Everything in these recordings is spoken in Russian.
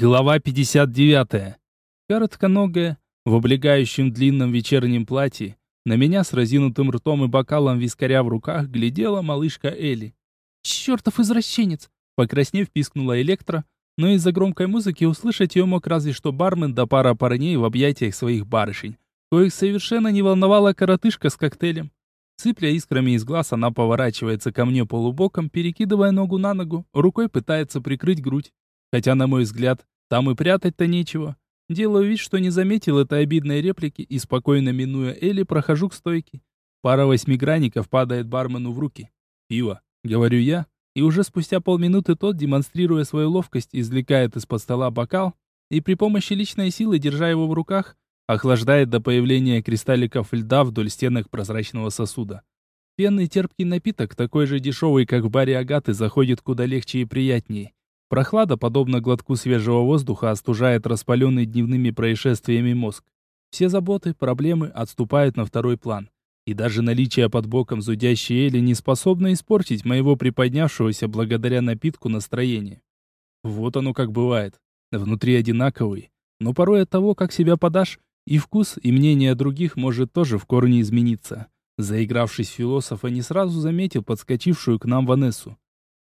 Глава 59. Коротконогая, в облегающем длинном вечернем платье, на меня с разинутым ртом и бокалом вискаря в руках глядела малышка Элли. «Чертов извращенец!» Покраснев, пискнула Электро, но из-за громкой музыки услышать ее мог разве что бармен да пара парней в объятиях своих барышень, коих совершенно не волновала коротышка с коктейлем. Сыпля искрами из глаз, она поворачивается ко мне полубоком, перекидывая ногу на ногу, рукой пытается прикрыть грудь. Хотя, на мой взгляд, там и прятать-то нечего. Делаю вид, что не заметил этой обидной реплики и, спокойно минуя Элли, прохожу к стойке. Пара восьмигранников падает бармену в руки. «Пиво», — говорю я, и уже спустя полминуты тот, демонстрируя свою ловкость, извлекает из-под стола бокал и при помощи личной силы, держа его в руках, охлаждает до появления кристалликов льда вдоль стенок прозрачного сосуда. Пенный терпкий напиток, такой же дешевый, как в баре Агаты, заходит куда легче и приятнее. Прохлада, подобно глотку свежего воздуха, остужает распаленный дневными происшествиями мозг. Все заботы, проблемы отступают на второй план. И даже наличие под боком зудящей Эли не способно испортить моего приподнявшегося благодаря напитку настроения. Вот оно как бывает. Внутри одинаковый. Но порой от того, как себя подашь, и вкус, и мнение других может тоже в корне измениться. Заигравшись философа, не сразу заметил подскочившую к нам Ванессу.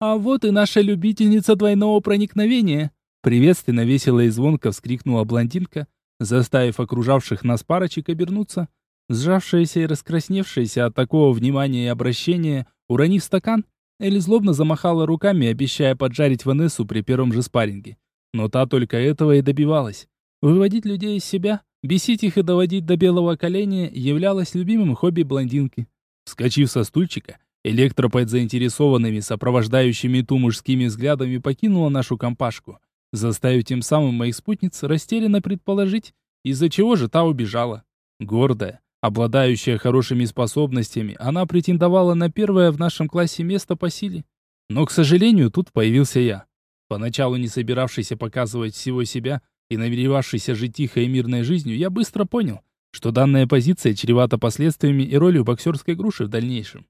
«А вот и наша любительница двойного проникновения!» Приветственно, весело и звонко вскрикнула блондинка, заставив окружавших нас парочек обернуться. Сжавшаяся и раскрасневшаяся от такого внимания и обращения, уронив стакан, Элли злобно замахала руками, обещая поджарить Ванессу при первом же спарринге. Но та только этого и добивалась. Выводить людей из себя, бесить их и доводить до белого коленя являлось любимым хобби блондинки. Вскочив со стульчика, Электропод заинтересованными, сопровождающими ту мужскими взглядами покинула нашу компашку, заставив тем самым моих спутниц растерянно предположить, из-за чего же та убежала. Гордая, обладающая хорошими способностями, она претендовала на первое в нашем классе место по силе. Но, к сожалению, тут появился я. Поначалу не собиравшийся показывать всего себя и намеревавшийся жить тихой и мирной жизнью, я быстро понял, что данная позиция чревата последствиями и ролью боксерской груши в дальнейшем.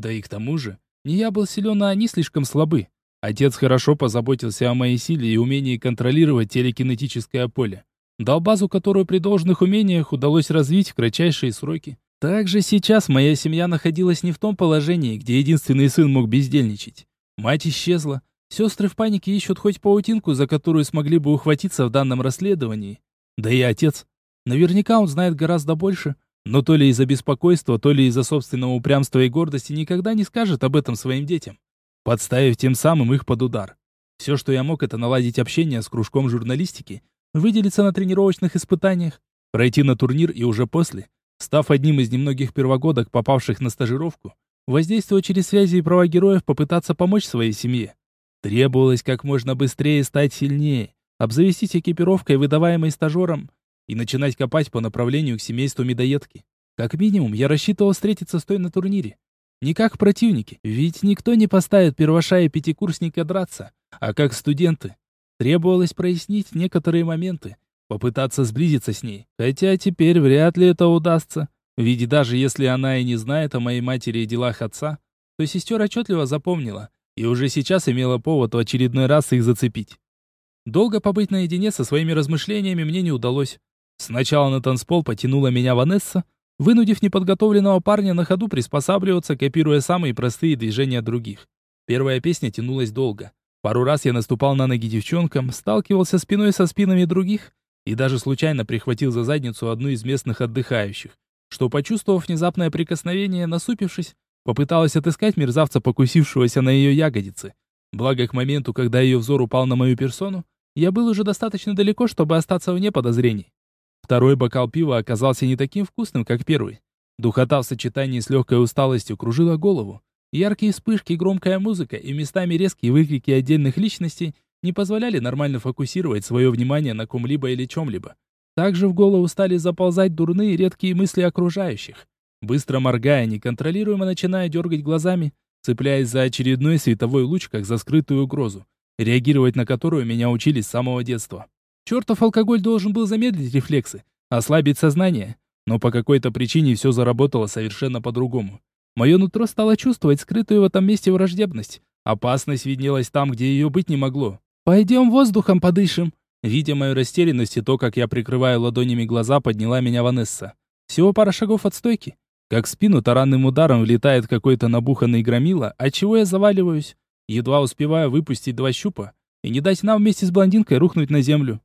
Да и к тому же, не я был силен, а они слишком слабы. Отец хорошо позаботился о моей силе и умении контролировать телекинетическое поле. Дал базу, которую при должных умениях удалось развить в кратчайшие сроки. Также сейчас моя семья находилась не в том положении, где единственный сын мог бездельничать. Мать исчезла. Сестры в панике ищут хоть паутинку, за которую смогли бы ухватиться в данном расследовании. Да и отец. Наверняка он знает гораздо больше, но то ли из-за беспокойства, то ли из-за собственного упрямства и гордости никогда не скажет об этом своим детям, подставив тем самым их под удар. Все, что я мог, это наладить общение с кружком журналистики, выделиться на тренировочных испытаниях, пройти на турнир и уже после, став одним из немногих первогодок, попавших на стажировку, воздействовать через связи и права героев, попытаться помочь своей семье. Требовалось как можно быстрее стать сильнее, обзавестись экипировкой, выдаваемой стажером, и начинать копать по направлению к семейству медоедки. Как минимум, я рассчитывал встретиться с той на турнире. Не как противники, ведь никто не поставит первоша и пятикурсника драться, а как студенты. Требовалось прояснить некоторые моменты, попытаться сблизиться с ней. Хотя теперь вряд ли это удастся. Ведь даже если она и не знает о моей матери и делах отца, то сестер отчетливо запомнила и уже сейчас имела повод в очередной раз их зацепить. Долго побыть наедине со своими размышлениями мне не удалось. Сначала на танцпол потянула меня Ванесса, вынудив неподготовленного парня на ходу приспосабливаться, копируя самые простые движения других. Первая песня тянулась долго. Пару раз я наступал на ноги девчонкам, сталкивался спиной со спинами других и даже случайно прихватил за задницу одну из местных отдыхающих, что, почувствовав внезапное прикосновение, насупившись, попыталась отыскать мерзавца, покусившегося на ее ягодицы. Благо, к моменту, когда ее взор упал на мою персону, я был уже достаточно далеко, чтобы остаться вне подозрений. Второй бокал пива оказался не таким вкусным, как первый. Духота в сочетании с легкой усталостью кружила голову. Яркие вспышки, громкая музыка и местами резкие выкрики отдельных личностей не позволяли нормально фокусировать свое внимание на ком-либо или чем-либо. Также в голову стали заползать дурные редкие мысли окружающих. Быстро моргая, неконтролируемо начиная дергать глазами, цепляясь за очередной световой луч, как за скрытую угрозу, реагировать на которую меня учили с самого детства. Чертов алкоголь должен был замедлить рефлексы, ослабить сознание, но по какой-то причине все заработало совершенно по-другому. Мое нутро стало чувствовать скрытую в этом месте враждебность. Опасность виднелась там, где ее быть не могло. «Пойдем воздухом подышим», Видя мою растерянность и то, как я прикрываю ладонями глаза, подняла меня Ванесса. Всего пара шагов от стойки. Как в спину таранным ударом влетает какой-то набуханный громила, отчего я заваливаюсь. Едва успеваю выпустить два щупа и не дать нам вместе с блондинкой рухнуть на землю.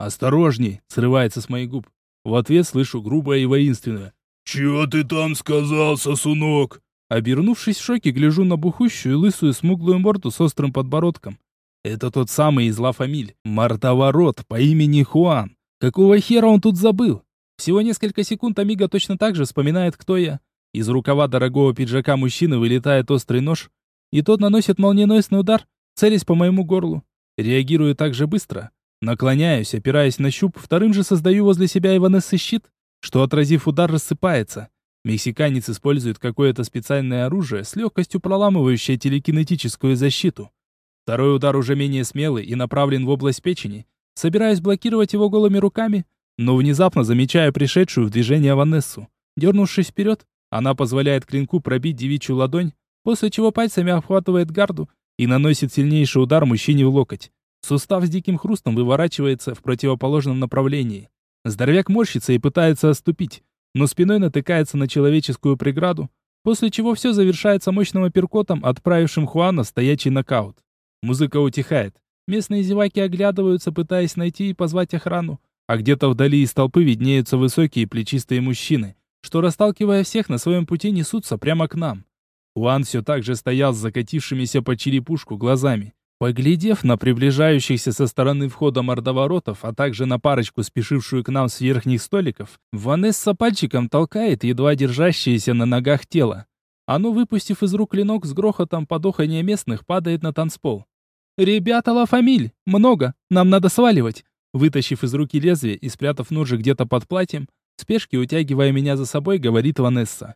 «Осторожней!» — срывается с моих губ. В ответ слышу грубое и воинственное. «Чего ты там сказал, сосунок?» Обернувшись в шоке, гляжу на бухущую, лысую, смуглую морду с острым подбородком. Это тот самый из Ла Фамиль, мордоворот по имени Хуан. Какого хера он тут забыл? Всего несколько секунд Амиго точно так же вспоминает, кто я. Из рукава дорогого пиджака мужчины вылетает острый нож, и тот наносит молниеносный удар, целясь по моему горлу. Реагирую так же быстро. Наклоняюсь, опираясь на щуп, вторым же создаю возле себя Иванессы щит, что, отразив удар, рассыпается. Мексиканец использует какое-то специальное оружие, с легкостью проламывающее телекинетическую защиту. Второй удар уже менее смелый и направлен в область печени. Собираюсь блокировать его голыми руками, но внезапно замечаю пришедшую в движение Ванессу. Дернувшись вперед, она позволяет клинку пробить девичью ладонь, после чего пальцами обхватывает гарду и наносит сильнейший удар мужчине в локоть. Сустав с диким хрустом выворачивается в противоположном направлении. Здоровяк морщится и пытается отступить, но спиной натыкается на человеческую преграду, после чего все завершается мощным апперкотом, отправившим Хуана в стоячий нокаут. Музыка утихает. Местные зеваки оглядываются, пытаясь найти и позвать охрану, а где-то вдали из толпы виднеются высокие плечистые мужчины, что, расталкивая всех на своем пути, несутся прямо к нам. Уан все так же стоял с закатившимися по черепушку глазами. Поглядев на приближающихся со стороны входа мордоворотов, а также на парочку, спешившую к нам с верхних столиков, Ванесса пальчиком толкает едва держащееся на ногах тело. Оно, выпустив из рук клинок с грохотом подохания местных, падает на танцпол. «Ребята, Ла Фамиль! Много! Нам надо сваливать!» Вытащив из руки лезвие и спрятав ножи где-то под платьем, в спешке утягивая меня за собой, говорит Ванесса.